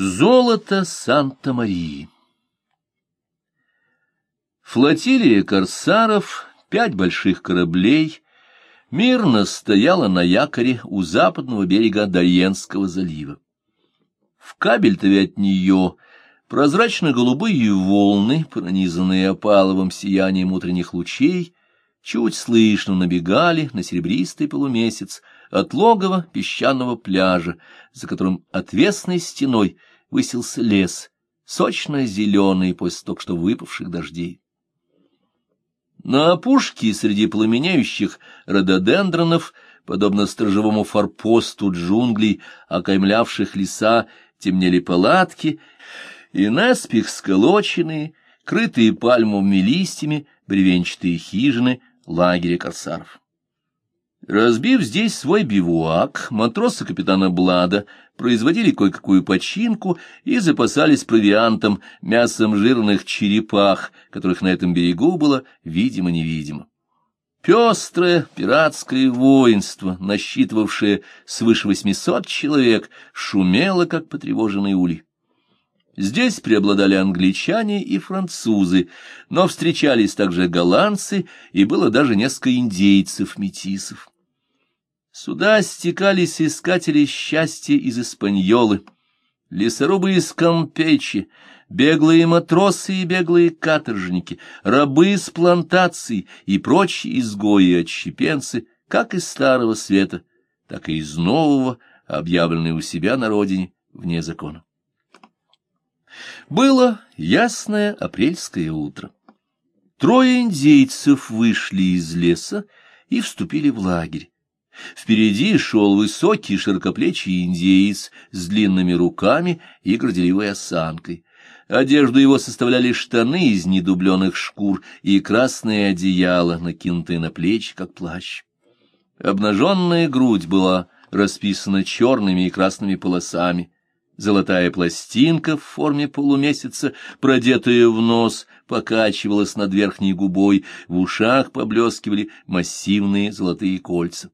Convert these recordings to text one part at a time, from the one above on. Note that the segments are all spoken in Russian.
Золото Санта-Марии Флотилия корсаров, пять больших кораблей, мирно стояла на якоре у западного берега Дарьенского залива. В кабельтове от нее прозрачно-голубые волны, пронизанные опаловым сиянием утренних лучей, чуть слышно набегали на серебристый полумесяц от логова песчаного пляжа, за которым отвесной стеной высился лес, сочно-зеленый после только что выпавших дождей. На опушке среди пламеняющих рододендронов, подобно сторожевому форпосту джунглей, окаймлявших леса, темнели палатки, и наспех сколоченные, крытые пальмовыми листьями, бревенчатые хижины лагеря корсаров. Разбив здесь свой бивуак, матросы капитана Блада производили кое-какую починку и запасались провиантом, мясом жирных черепах, которых на этом берегу было видимо-невидимо. Пестрое пиратское воинство, насчитывавшее свыше восьмисот человек, шумело, как потревоженный улей. Здесь преобладали англичане и французы, но встречались также голландцы, и было даже несколько индейцев-метисов. Сюда стекались искатели счастья из Испаньолы, лесорубы из Кампечи, беглые матросы и беглые каторжники, рабы с плантаций и прочие изгои и отщепенцы, как из Старого Света, так и из Нового, объявленные у себя на родине вне закона. Было ясное апрельское утро. Трое индейцев вышли из леса и вступили в лагерь. Впереди шел высокий широкоплечий индеец с длинными руками и горделивой осанкой. Одежду его составляли штаны из недубленных шкур и красное одеяло, накинутое на плечи, как плащ. Обнаженная грудь была расписана черными и красными полосами. Золотая пластинка в форме полумесяца, продетая в нос, покачивалась над верхней губой, в ушах поблескивали массивные золотые кольца.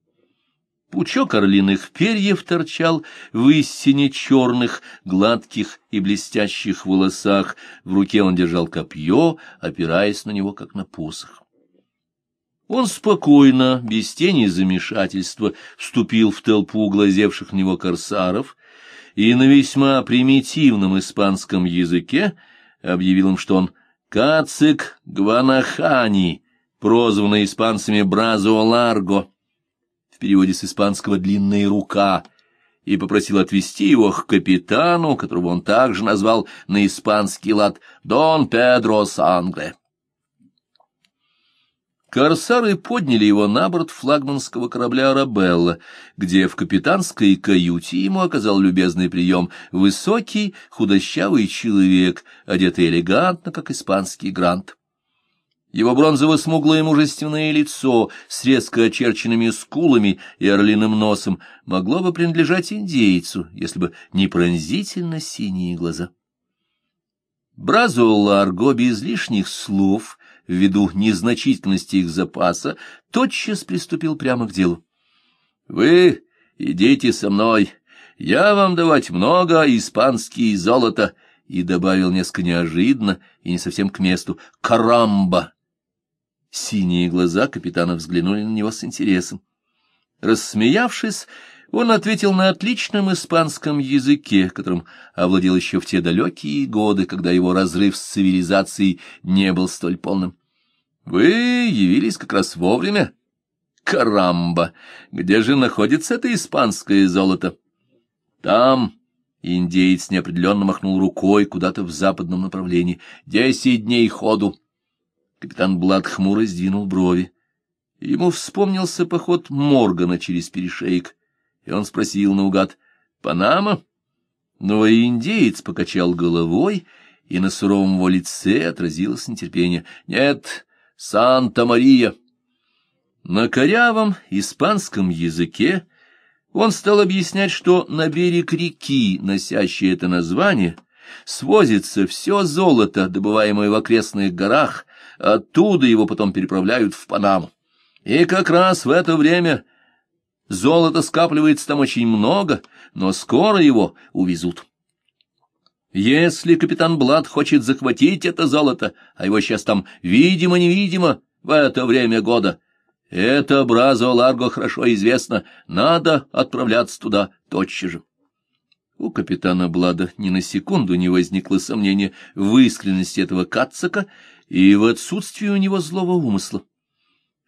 Пучок орлиных перьев торчал в истине черных, гладких и блестящих волосах, в руке он держал копье, опираясь на него, как на посох. Он спокойно, без тени замешательства, вступил в толпу глазевших на него корсаров — и на весьма примитивном испанском языке объявил им, что он Кацик Гванахани, прозванный испанцами Бразо Ларго, в переводе с испанского «длинная рука», и попросил отвезти его к капитану, которого он также назвал на испанский лад Дон Педро Сангле. Корсары подняли его на борт флагманского корабля «Арабелла», где в капитанской каюте ему оказал любезный прием высокий, худощавый человек, одетый элегантно, как испанский грант. Его бронзово-смуглое мужественное лицо с резко очерченными скулами и орлиным носом могло бы принадлежать индейцу, если бы не пронзительно синие глаза. Бразо Ларго без лишних слов — ввиду незначительности их запаса, тотчас приступил прямо к делу. — Вы идите со мной, я вам давать много испанские золота, — и добавил несколько неожиданно и не совсем к месту — «карамба». Синие глаза капитана взглянули на него с интересом. Рассмеявшись, он ответил на отличном испанском языке, которым овладел еще в те далекие годы, когда его разрыв с цивилизацией не был столь полным. — Вы явились как раз вовремя. Карамба! Где же находится это испанское золото? — Там... Индеец неопределенно махнул рукой куда-то в западном направлении. «Десять дней ходу!» Капитан Блад хмуро сдвинул брови. Ему вспомнился поход Моргана через перешейк и он спросил наугад «Панама?». Но индеец покачал головой, и на суровом его лице отразилось нетерпение. «Нет, Санта-Мария». На корявом испанском языке он стал объяснять, что на берег реки, носящей это название, свозится все золото, добываемое в окрестных горах, оттуда его потом переправляют в Панаму. И как раз в это время Золота скапливается там очень много, но скоро его увезут. Если капитан Блад хочет захватить это золото, а его сейчас там видимо-невидимо в это время года, это Бразо Ларго хорошо известно, надо отправляться туда тотчас же. У капитана Блада ни на секунду не возникло сомнения в искренности этого кацака и в отсутствии у него злого умысла.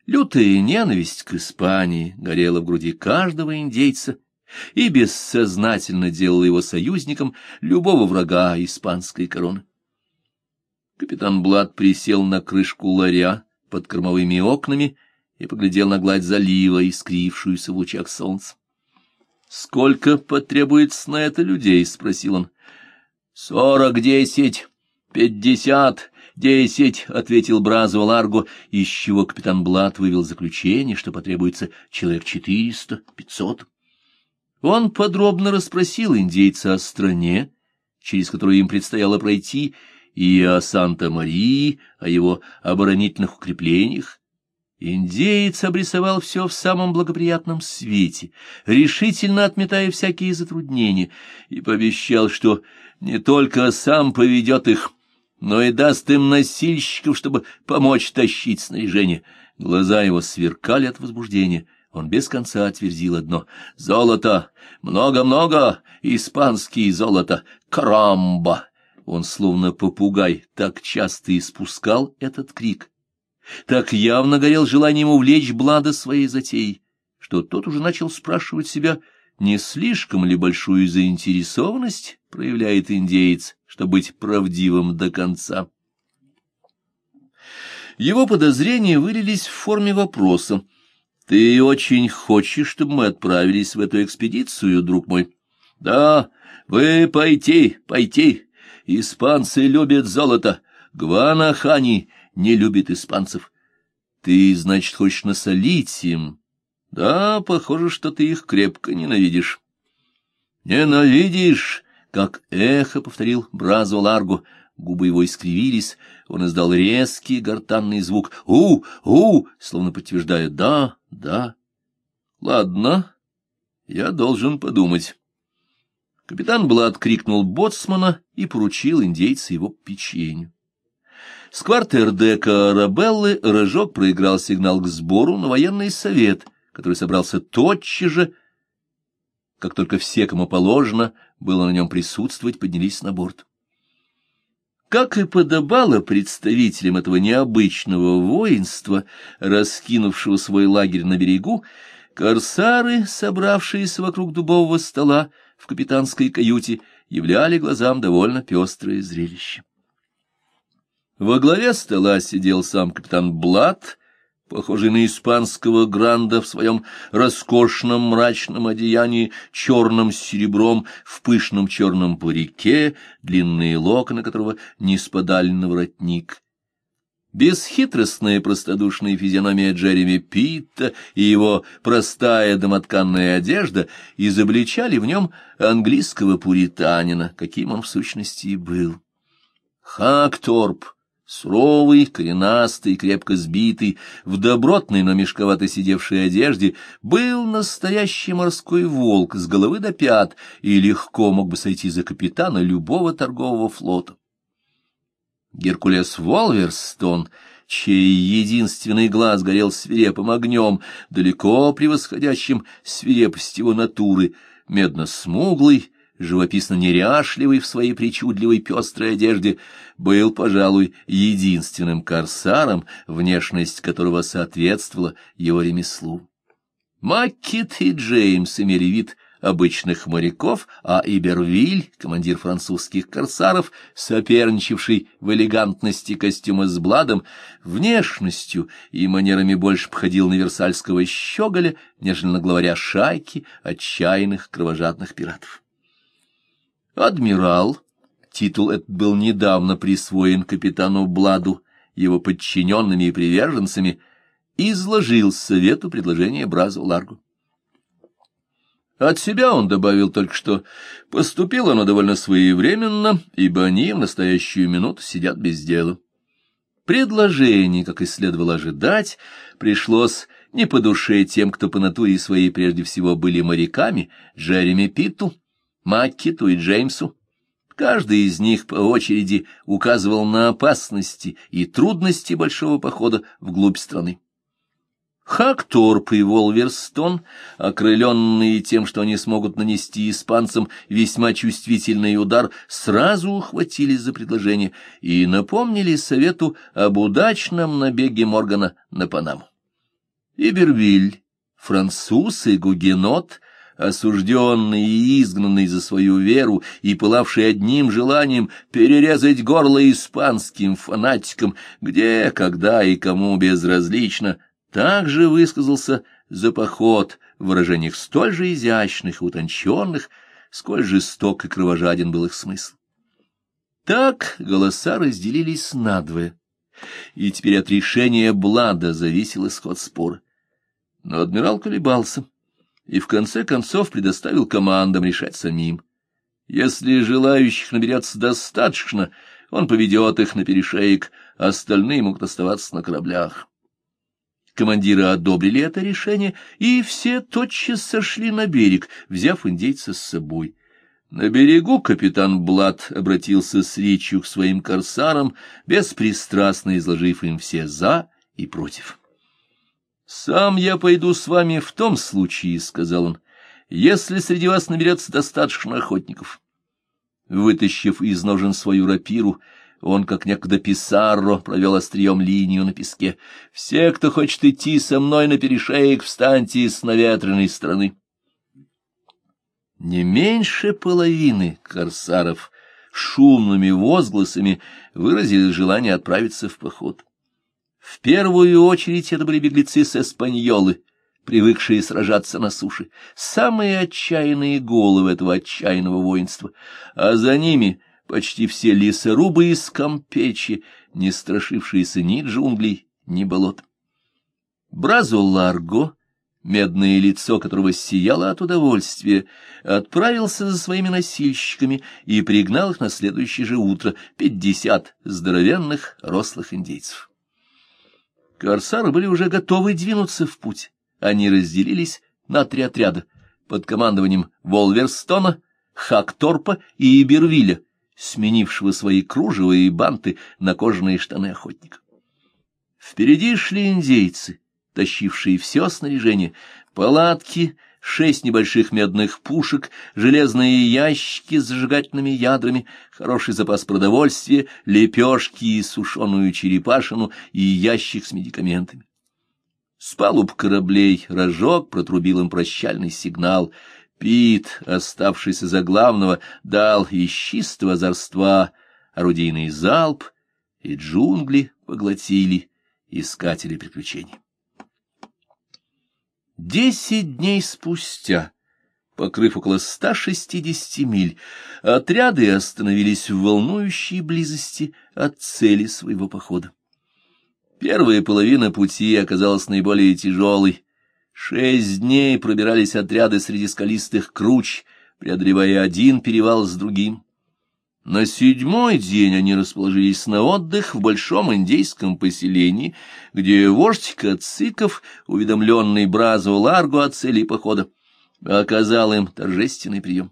Лютая ненависть к Испании горела в груди каждого индейца и бессознательно делала его союзником любого врага испанской короны. Капитан Блад присел на крышку ларя под кормовыми окнами и поглядел на гладь залива, искрившуюся в лучах солнца. — Сколько потребуется на это людей? — спросил он. — Сорок десять, пятьдесят, десять, — ответил Бразо Ларго, из чего капитан Блад вывел заключение, что потребуется человек четыреста, пятьсот. Он подробно расспросил индейца о стране, через которую им предстояло пройти, и о Санта-Марии, о его оборонительных укреплениях, Индеец обрисовал все в самом благоприятном свете, решительно отметая всякие затруднения, и пообещал, что не только сам поведет их, но и даст им носильщиков, чтобы помочь тащить снаряжение. Глаза его сверкали от возбуждения. Он без конца отвердил одно — «Золото! Много-много! Испанские золото! Карамба!» Он, словно попугай, так часто испускал этот крик — так явно горел желанием увлечь Блада своей затеей, что тот уже начал спрашивать себя, не слишком ли большую заинтересованность проявляет индеец, чтобы быть правдивым до конца. Его подозрения вылились в форме вопроса. «Ты очень хочешь, чтобы мы отправились в эту экспедицию, друг мой?» «Да, вы пойти, пойти. Испанцы любят золото. Гванахани не любит испанцев. Ты, значит, хочешь насолить им? Да, похоже, что ты их крепко ненавидишь. Ненавидишь, как эхо, — повторил Бразо Ларго. Губы его искривились, он издал резкий гортанный звук «У! У!», словно подтверждая «да, да». «Ладно, я должен подумать». Капитан Блад крикнул боцмана и поручил индейцу его печенью. С квартердека Арабеллы Рожок проиграл сигнал к сбору на военный совет, который собрался тотчас же, как только все, кому положено, было на нем присутствовать, поднялись на борт. Как и подобало представителям этого необычного воинства, раскинувшего свой лагерь на берегу, корсары, собравшиеся вокруг дубового стола в капитанской каюте, являли глазам довольно пестрое зрелище. Во главе стола сидел сам капитан Блад, похожий на испанского гранда в своем роскошном мрачном одеянии, черным с серебром, в пышном черном парике, длинные локоны которого не спадали на воротник. Бесхитростная простодушная физиономия Джереми Питта и его простая домотканная одежда изобличали в нем английского пуританина, каким он в сущности и был. Хакторп — Суровый, коренастый, крепко сбитый, в добротной, но мешковато сидевшей одежде, был настоящий морской волк с головы до пят и легко мог бы сойти за капитана любого торгового флота. Геркулес Волверстон, чей единственный глаз горел свирепым огнем, далеко превосходящим свирепость его натуры, медно-смуглый, живописно неряшливый в своей причудливой пестрой одежде, был, пожалуй, единственным корсаром, внешность которого соответствовала его ремеслу. Маккет и Джеймс имели вид обычных моряков, а Ибервиль, командир французских корсаров, соперничавший в элегантности костюма с Бладом, внешностью и манерами больше походил на версальского щеголя, нежели на главаря шайки отчаянных кровожадных пиратов. Адмирал, титул этот был недавно присвоен капитану Бладу, его подчиненными и приверженцами, изложил совету предложение Бразу Ларгу. От себя он добавил только что поступило оно довольно своевременно, ибо они в настоящую минуту сидят без дела. Предложение, как и следовало ожидать, пришлось не по душе тем, кто по натуре своей прежде всего были моряками, Джереми Питту, Маккиту и Джеймсу, Каждый из них по очереди указывал на опасности и трудности большого похода вглубь страны. Хакторп и Волверстон, окрыленные тем, что они смогут нанести испанцам весьма чувствительный удар, сразу ухватились за предложение и напомнили совету об удачном набеге Моргана на Панаму. Ибервиль, француз и гугенот осужденный и изгнанный за свою веру и пылавший одним желанием перерезать горло испанским фанатикам, где, когда и кому безразлично, также высказался за поход в выражениях столь же изящных и утонченных, сколь жесток и кровожаден был их смысл. Так голоса разделились надвое, и теперь от решения Блада зависел исход спора. Но адмирал колебался и в конце концов предоставил командам решать самим. Если желающих наберется достаточно, он поведет их на перешеек, а остальные могут оставаться на кораблях. Командиры одобрили это решение, и все тотчас сошли на берег, взяв индейца с собой. На берегу капитан Блад обратился с речью к своим корсарам, беспристрастно изложив им все «за» и «против». «Сам я пойду с вами в том случае», — сказал он, — «если среди вас наберется достаточно охотников». Вытащив из ножен свою рапиру, он, как некогда Писарро, провел острием линию на песке. «Все, кто хочет идти со мной на перешеек, встаньте с наветренной стороны». Не меньше половины корсаров шумными возгласами выразили желание отправиться в поход. В первую очередь это были беглецы с Эспаньолы, привыкшие сражаться на суше, самые отчаянные головы этого отчаянного воинства, а за ними почти все лесорубы из Кампечи, не страшившиеся ни джунглей, ни болот. Бразо Ларго, медное лицо которого сияло от удовольствия, отправился за своими носильщиками и пригнал их на следующее же утро пятьдесят здоровенных рослых индейцев. Корсары были уже готовы двинуться в путь. Они разделились на три отряда под командованием Волверстона, Хакторпа и Ибервиля, сменившего свои кружевые банты на кожаные штаны охотника. Впереди шли индейцы, тащившие все снаряжение, палатки, шесть небольших медных пушек, железные ящики с зажигательными ядрами, хороший запас продовольствия, лепешки и сушеную черепашину и ящик с медикаментами. С палуб кораблей разжег, протрубил им прощальный сигнал. Пит, оставшийся за главного, дал из чистого озорства орудийный залп, и джунгли поглотили искатели приключений. Десять дней спустя, покрыв около 160 миль, отряды остановились в волнующей близости от цели своего похода. Первая половина пути оказалась наиболее тяжелой. Шесть дней пробирались отряды среди скалистых круч, преодолевая один перевал с другим. На седьмой день они расположились на отдых в большом индейском поселении, где вождь Кациков, уведомленный Бразу Ларго о цели похода, оказал им торжественный прием.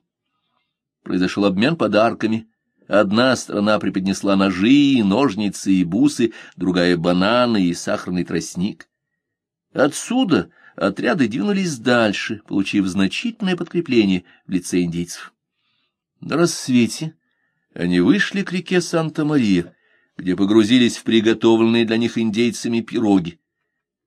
Произошел обмен подарками. Одна страна преподнесла ножи, ножницы и бусы, другая — бананы и сахарный тростник. Отсюда отряды двинулись дальше, получив значительное подкрепление в лице индейцев. На рассвете они вышли к реке Санта-Мария, где погрузились в приготовленные для них индейцами пироги.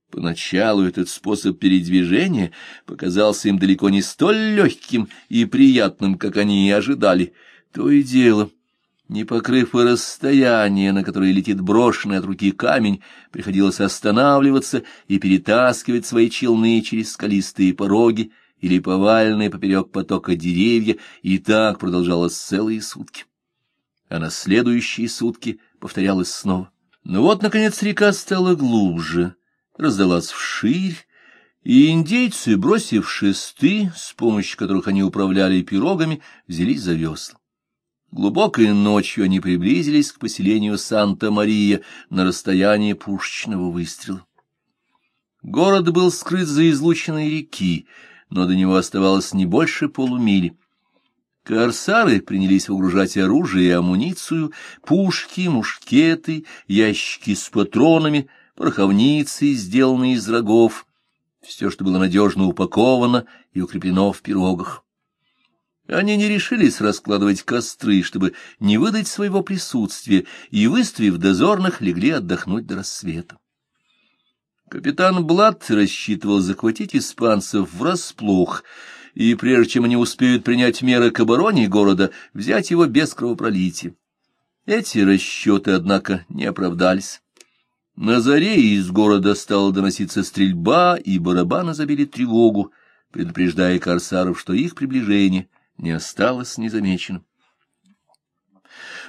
Поначалу этот способ передвижения показался им далеко не столь легким и приятным, как они и ожидали. То и дело, не покрыв и расстояние, на которое летит брошенный от руки камень, приходилось останавливаться и перетаскивать свои челны через скалистые пороги или поваленные поперек потока деревья, и так продолжалось целые сутки а на следующие сутки повторялось снова. Но вот, наконец, река стала глубже, раздалась вширь, и индейцы, бросив шесты, с помощью которых они управляли пирогами, взялись за весла. Глубокой ночью они приблизились к поселению Санта-Мария на расстоянии пушечного выстрела. Город был скрыт за излученной реки, но до него оставалось не больше полумили. Корсары принялись выгружать оружие и амуницию, пушки, мушкеты, ящики с патронами, пороховницы, сделанные из рогов, все, что было надежно упаковано и укреплено в пирогах. Они не решились раскладывать костры, чтобы не выдать своего присутствия, и, выставив дозорных, легли отдохнуть до рассвета. Капитан Блад рассчитывал захватить испанцев врасплох, и прежде чем они успеют принять меры к обороне города, взять его без кровопролития. Эти расчеты, однако, не оправдались. На заре из города стала доноситься стрельба, и барабаны забили тревогу, предупреждая корсаров, что их приближение не осталось незамеченным.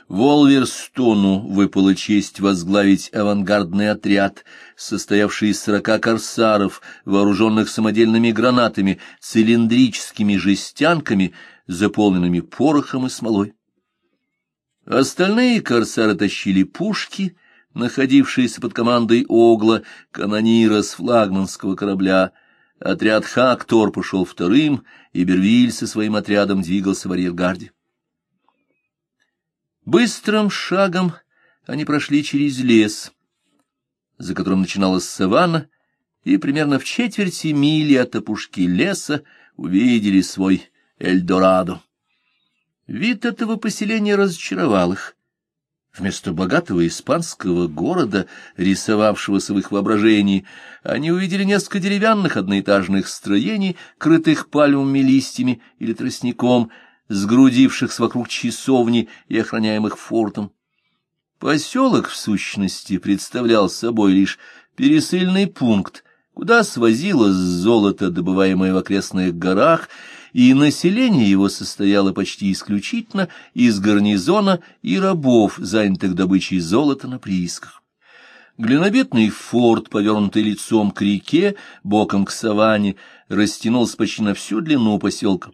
Волверстону выпала честь возглавить авангардный отряд, состоявший из сорока корсаров, вооруженных самодельными гранатами, цилиндрическими жестянками, заполненными порохом и смолой. Остальные корсары тащили пушки, находившиеся под командой Огла, канонира с флагманского корабля. Отряд Хактор пошел вторым, и Бервиль со своим отрядом двигался в арьергарде. Быстрым шагом они прошли через лес, за которым начиналась саванна, и примерно в четверти мили от опушки леса увидели свой Эльдорадо. Вид этого поселения разочаровал их. Вместо богатого испанского города, рисовавшегося в их воображении, они увидели несколько деревянных одноэтажных строений, крытых пальмовыми листьями или тростником, сгрудившихся вокруг часовни и охраняемых фортом. Поселок, в сущности, представлял собой лишь пересыльный пункт, куда свозилось золото, добываемое в окрестных горах, и население его состояло почти исключительно из гарнизона и рабов, занятых добычей золота на приисках. Глинобитный форт, повернутый лицом к реке, боком к саванне, растянулся почти на всю длину поселка.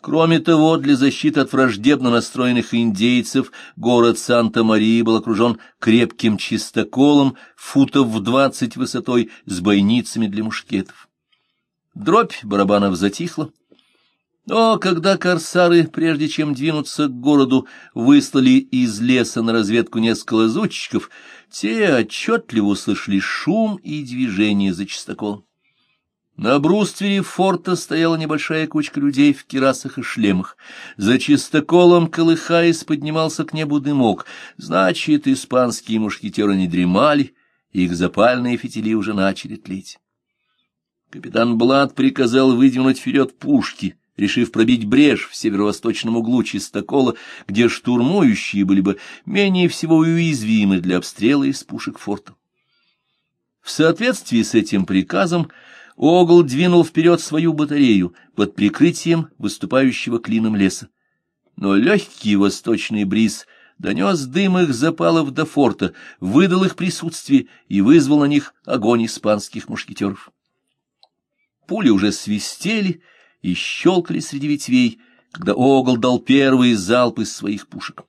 Кроме того, для защиты от враждебно настроенных индейцев город Санта-Мария был окружен крепким чистоколом, футов в двадцать высотой, с бойницами для мушкетов. Дробь барабанов затихла. Но когда корсары, прежде чем двинуться к городу, выслали из леса на разведку несколько лазутчиков, те отчетливо услышали шум и движение за чистоколом. На бруствере форта стояла небольшая кучка людей в кирасах и шлемах. За чистоколом, колыхаясь, поднимался к небу дымок. Значит, испанские мушкетеры не дремали, их запальные фитили уже начали тлеть. Капитан Блад приказал выдвинуть вперед пушки, решив пробить брешь в северо-восточном углу чистокола, где штурмующие были бы менее всего уязвимы для обстрела из пушек форта. В соответствии с этим приказом Огл двинул вперед свою батарею под прикрытием выступающего клином леса. Но легкий восточный бриз донес дым их запалов до форта, выдал их присутствие и вызвал на них огонь испанских мушкетеров. Пули уже свистели и щелкали среди ветвей, когда Огл дал первый залп из своих пушек.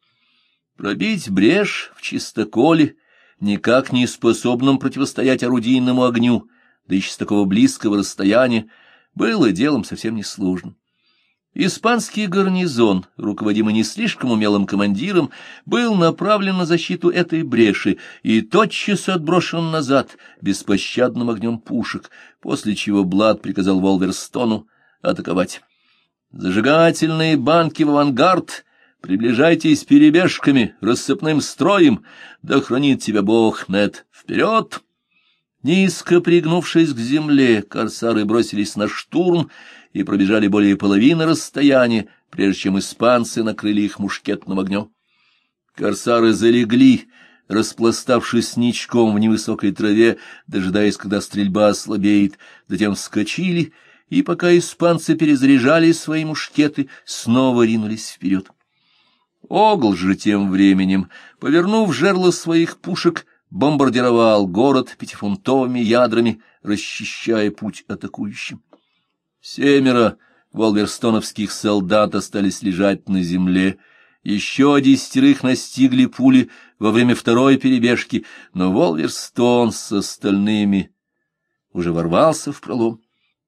Пробить брешь в чистоколе, никак не способном противостоять орудийному огню — да еще с такого близкого расстояния, было делом совсем несложным. Испанский гарнизон, руководимый не слишком умелым командиром, был направлен на защиту этой бреши и тотчас отброшен назад беспощадным огнем пушек, после чего Блад приказал Волверстону атаковать. «Зажигательные банки в авангард!» Приближайтесь перебежками, рассыпным строем, да хранит тебя Бог, Нет, вперед! Низко пригнувшись к земле, корсары бросились на штурм и пробежали более половины расстояния, прежде чем испанцы накрыли их мушкетным огнем. Корсары залегли, распластавшись ничком в невысокой траве, дожидаясь, когда стрельба ослабеет, затем вскочили, и пока испанцы перезаряжали свои мушкеты, снова ринулись вперед. Огл же тем временем, повернув жерло своих пушек, бомбардировал город пятифунтовыми ядрами, расчищая путь атакующим. Семеро волверстоновских солдат остались лежать на земле, еще десятерых настигли пули во время второй перебежки, но Волверстон с остальными уже ворвался в пролом.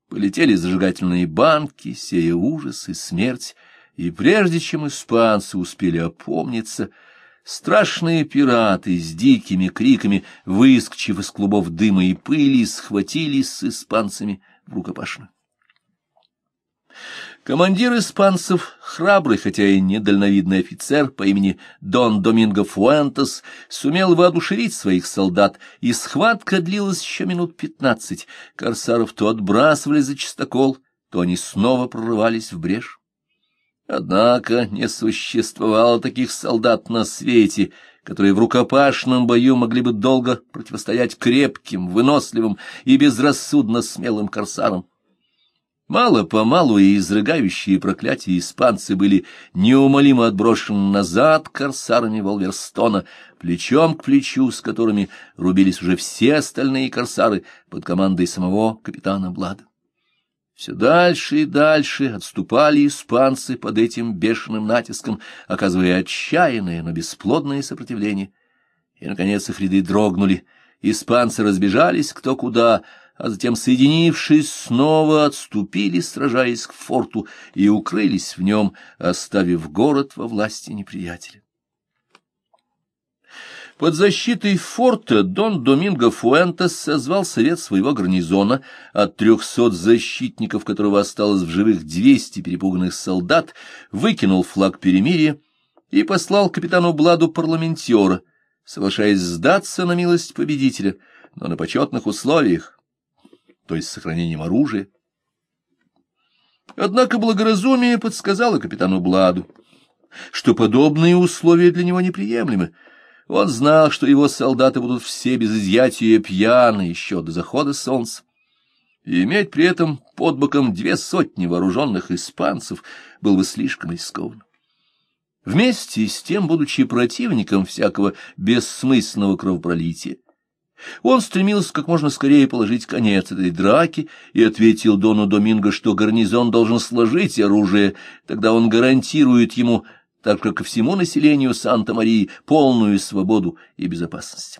Полетели зажигательные банки, сея ужас и смерть, и прежде чем испанцы успели опомниться, страшные пираты с дикими криками, выскочив из клубов дыма и пыли, схватились с испанцами в рукопашную. Командир испанцев, храбрый, хотя и недальновидный офицер по имени Дон Доминго Фуэнтес, сумел воодушевить своих солдат, и схватка длилась еще минут пятнадцать. Корсаров то отбрасывали за чистокол, то они снова прорывались в брешь. Однако не существовало таких солдат на свете, которые в рукопашном бою могли бы долго противостоять крепким, выносливым и безрассудно смелым корсарам. Мало-помалу и изрыгающие проклятия испанцы были неумолимо отброшены назад корсарами Волверстона, плечом к плечу, с которыми рубились уже все остальные корсары под командой самого капитана Блада. Все дальше и дальше отступали испанцы под этим бешеным натиском, оказывая отчаянное, но бесплодное сопротивление. И, наконец, их ряды дрогнули. Испанцы разбежались кто куда, а затем, соединившись, снова отступили, сражаясь к форту, и укрылись в нем, оставив город во власти неприятеля. Под защитой форта Дон Доминго Фуэнтес созвал совет своего гарнизона, от трехсот защитников которого осталось в живых двести перепуганных солдат, выкинул флаг перемирия и послал капитану Бладу парламентера, соглашаясь сдаться на милость победителя, но на почетных условиях, то есть с сохранением оружия. Однако благоразумие подсказало капитану Бладу, что подобные условия для него неприемлемы. Он знал, что его солдаты будут все без изъятия пьяны еще до захода солнца. И иметь при этом под боком две сотни вооруженных испанцев было бы слишком рискованно. Вместе с тем, будучи противником всякого бессмысленного кровопролития, он стремился как можно скорее положить конец этой драке и ответил Дону Доминго, что гарнизон должен сложить оружие, тогда он гарантирует ему, так как ко всему населению Санта-Марии, полную свободу и безопасность.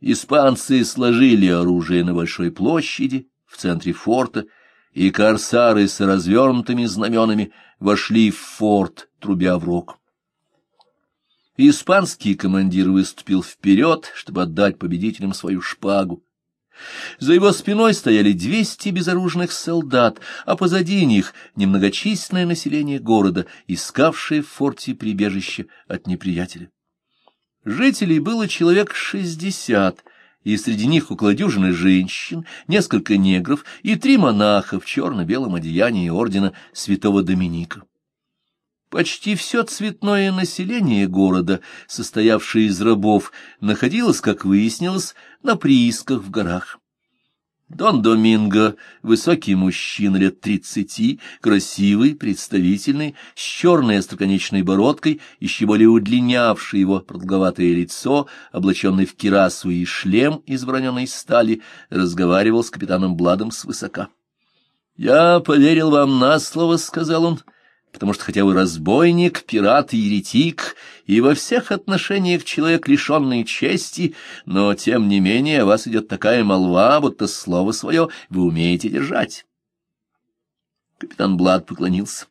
Испанцы сложили оружие на большой площади в центре форта, и корсары с развернутыми знаменами вошли в форт, трубя в рог. Испанский командир выступил вперед, чтобы отдать победителям свою шпагу. За его спиной стояли двести безоружных солдат, а позади них немногочисленное население города, искавшее в форте прибежище от неприятеля. Жителей было человек шестьдесят, и среди них около дюжины женщин, несколько негров и три монаха в черно-белом одеянии ордена святого Доминика. Почти все цветное население города, состоявшее из рабов, находилось, как выяснилось, на приисках в горах. Дон Доминго, высокий мужчина лет тридцати, красивый, представительный, с черной остроконечной бородкой, еще более удлинявший его продолговатое лицо, облаченный в кирасу и шлем из вороненой стали, разговаривал с капитаном Бладом свысока. — Я поверил вам на слово, — сказал он, — потому что хотя вы разбойник, пират и еретик, и во всех отношениях человек, лишенный чести, но, тем не менее, вас идет такая молва, будто слово свое вы умеете держать. Капитан Блад поклонился.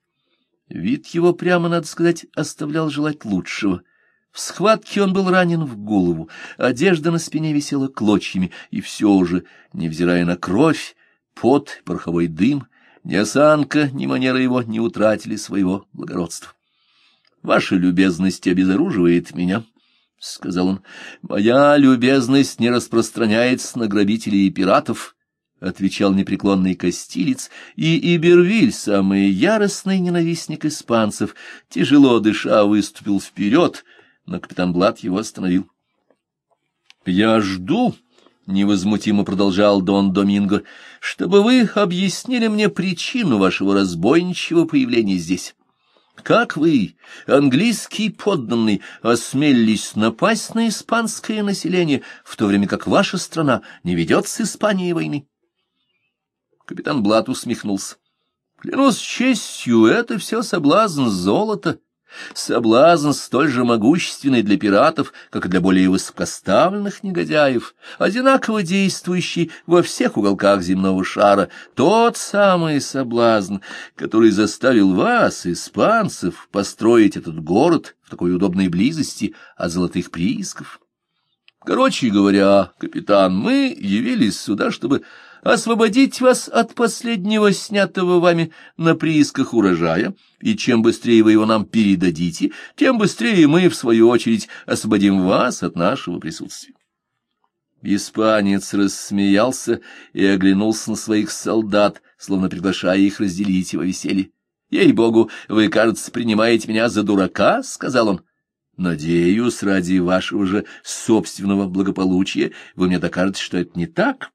Вид его, прямо, надо сказать, оставлял желать лучшего. В схватке он был ранен в голову, одежда на спине висела клочьями, и все же, невзирая на кровь, пот, пороховой дым, ни осанка, ни манера его не утратили своего благородства. «Ваша любезность обезоруживает меня», — сказал он. «Моя любезность не распространяется на грабителей и пиратов», — отвечал непреклонный Костилец, и Ибервиль, самый яростный ненавистник испанцев, тяжело дыша, выступил вперед, но капитан Блад его остановил. «Я жду», — невозмутимо продолжал Дон Доминго, — чтобы вы объяснили мне причину вашего разбойничьего появления здесь. Как вы, английский подданный, осмелились напасть на испанское население, в то время как ваша страна не ведет с Испанией войны? Капитан Блат усмехнулся. Клянусь честью, это все соблазн золота. Соблазн столь же могущественный для пиратов, как и для более высокоставленных негодяев, одинаково действующий во всех уголках земного шара, тот самый соблазн, который заставил вас, испанцев, построить этот город в такой удобной близости от золотых приисков. Короче говоря, капитан, мы явились сюда, чтобы освободить вас от последнего снятого вами на приисках урожая, и чем быстрее вы его нам передадите, тем быстрее мы, в свою очередь, освободим вас от нашего присутствия. Испанец рассмеялся и оглянулся на своих солдат, словно приглашая их разделить его веселье. «Ей-богу, вы, кажется, принимаете меня за дурака?» — сказал он. «Надеюсь, ради вашего же собственного благополучия вы мне докажете, что это не так».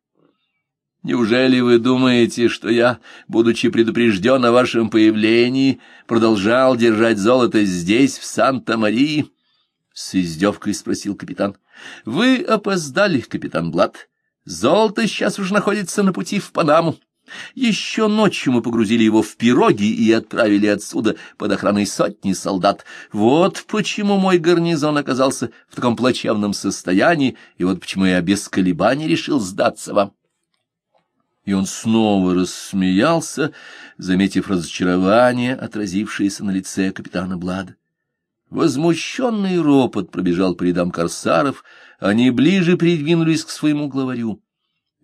Неужели вы думаете, что я, будучи предупрежден о вашем появлении, продолжал держать золото здесь, в Санта-Марии? — с издевкой спросил капитан. — Вы опоздали, капитан Блад. Золото сейчас уже находится на пути в Панаму. Еще ночью мы погрузили его в пироги и отправили отсюда под охраной сотни солдат. Вот почему мой гарнизон оказался в таком плачевном состоянии, и вот почему я без колебаний решил сдаться вам и он снова рассмеялся, заметив разочарование, отразившееся на лице капитана Блада. Возмущенный ропот пробежал по рядам корсаров, они ближе придвинулись к своему главарю.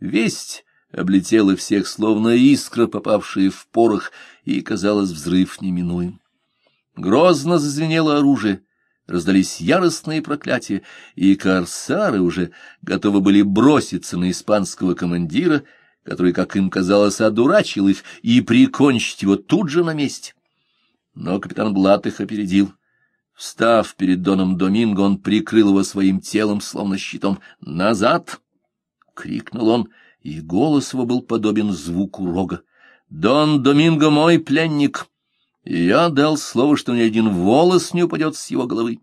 Весть облетела всех, словно искра, попавшая в порох, и, казалось, взрыв неминуем. Грозно зазвенело оружие, раздались яростные проклятия, и корсары уже готовы были броситься на испанского командира — который, как им казалось, одурачил их, и прикончить его тут же на месте. Но капитан Блат их опередил. Встав перед Доном Доминго, он прикрыл его своим телом, словно щитом. «Назад!» — крикнул он, и голос его был подобен звуку рога. «Дон Доминго мой пленник!» И я дал слово, что ни один волос не упадет с его головы.